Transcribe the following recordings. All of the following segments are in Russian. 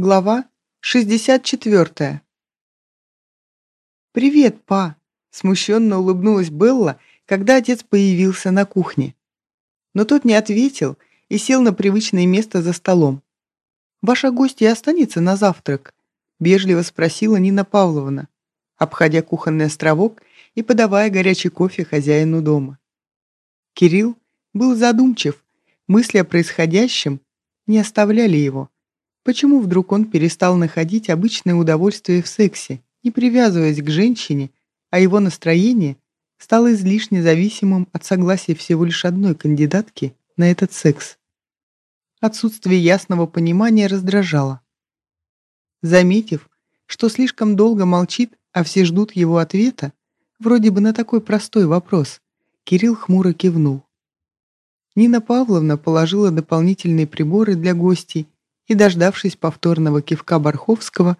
Глава 64. «Привет, па!» – смущенно улыбнулась Белла, когда отец появился на кухне. Но тот не ответил и сел на привычное место за столом. «Ваша гостья останется на завтрак?» – вежливо спросила Нина Павловна, обходя кухонный островок и подавая горячий кофе хозяину дома. Кирилл был задумчив, мысли о происходящем не оставляли его – Почему вдруг он перестал находить обычное удовольствие в сексе, не привязываясь к женщине, а его настроение стало излишне зависимым от согласия всего лишь одной кандидатки на этот секс? Отсутствие ясного понимания раздражало. Заметив, что слишком долго молчит, а все ждут его ответа, вроде бы на такой простой вопрос, Кирилл хмуро кивнул. Нина Павловна положила дополнительные приборы для гостей и, дождавшись повторного кивка Барховского,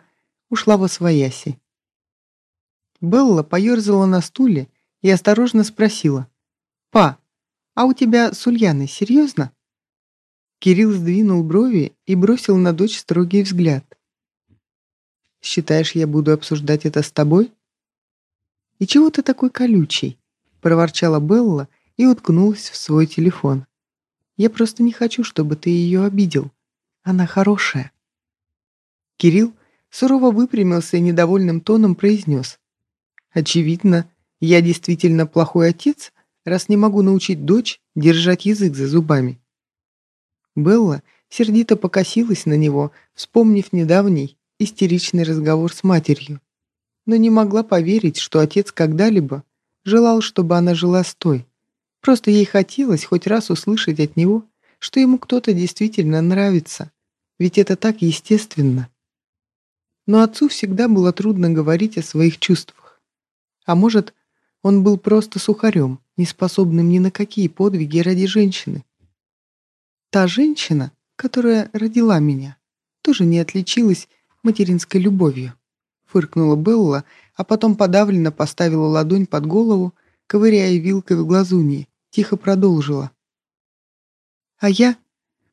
ушла во свояси. Белла поерзала на стуле и осторожно спросила. «Па, а у тебя с Ульяной серьезно?» Кирилл сдвинул брови и бросил на дочь строгий взгляд. «Считаешь, я буду обсуждать это с тобой?» «И чего ты такой колючий?» — проворчала Белла и уткнулась в свой телефон. «Я просто не хочу, чтобы ты ее обидел. Она хорошая». Кирилл сурово выпрямился и недовольным тоном произнес. «Очевидно, я действительно плохой отец, раз не могу научить дочь держать язык за зубами». Белла сердито покосилась на него, вспомнив недавний истеричный разговор с матерью, но не могла поверить, что отец когда-либо желал, чтобы она жила с той. Просто ей хотелось хоть раз услышать от него, что ему кто-то действительно нравится, ведь это так естественно. Но отцу всегда было трудно говорить о своих чувствах. А может, он был просто сухарем, неспособным ни на какие подвиги ради женщины. Та женщина, которая родила меня, тоже не отличилась материнской любовью. Фыркнула Белла, а потом подавленно поставила ладонь под голову, ковыряя вилкой в глазуньи, тихо продолжила. А я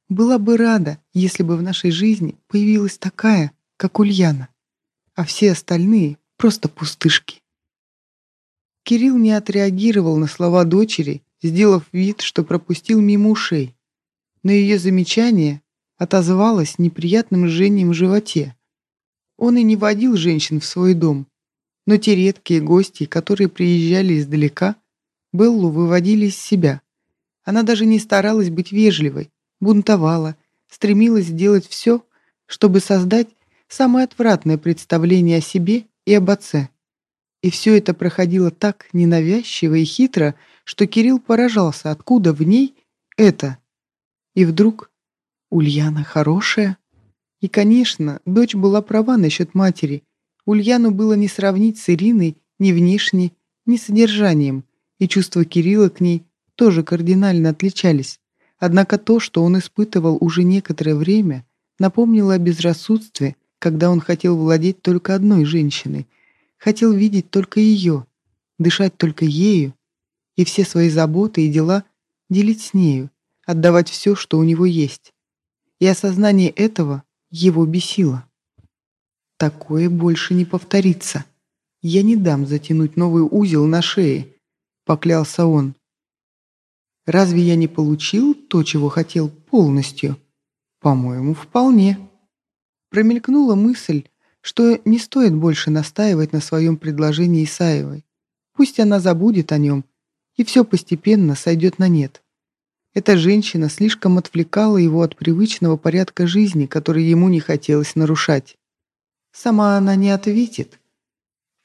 была бы рада, если бы в нашей жизни появилась такая, как Ульяна, а все остальные — просто пустышки. Кирилл не отреагировал на слова дочери, сделав вид, что пропустил мимо ушей. Но ее замечание отозвалось неприятным жжением в животе. Он и не водил женщин в свой дом, но те редкие гости, которые приезжали издалека, Беллу выводили из себя. Она даже не старалась быть вежливой, бунтовала, стремилась сделать все, чтобы создать самое отвратное представление о себе и об отце. И все это проходило так ненавязчиво и хитро, что Кирилл поражался, откуда в ней это. И вдруг Ульяна хорошая. И, конечно, дочь была права насчет матери. Ульяну было не сравнить с Ириной ни внешне, ни содержанием, и чувства Кирилла к ней тоже кардинально отличались. Однако то, что он испытывал уже некоторое время, напомнило о безрассудстве, когда он хотел владеть только одной женщиной, хотел видеть только ее, дышать только ею и все свои заботы и дела делить с нею, отдавать все, что у него есть. И осознание этого его бесило. Такое больше не повторится. Я не дам затянуть новый узел на шее, поклялся он. Разве я не получил то, чего хотел полностью? По-моему, вполне. Промелькнула мысль, что не стоит больше настаивать на своем предложении Исаевой. Пусть она забудет о нем, и все постепенно сойдет на нет. Эта женщина слишком отвлекала его от привычного порядка жизни, который ему не хотелось нарушать. Сама она не ответит,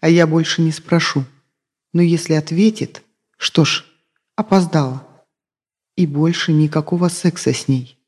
а я больше не спрошу. Но если ответит, что ж, опоздала и больше никакого секса с ней.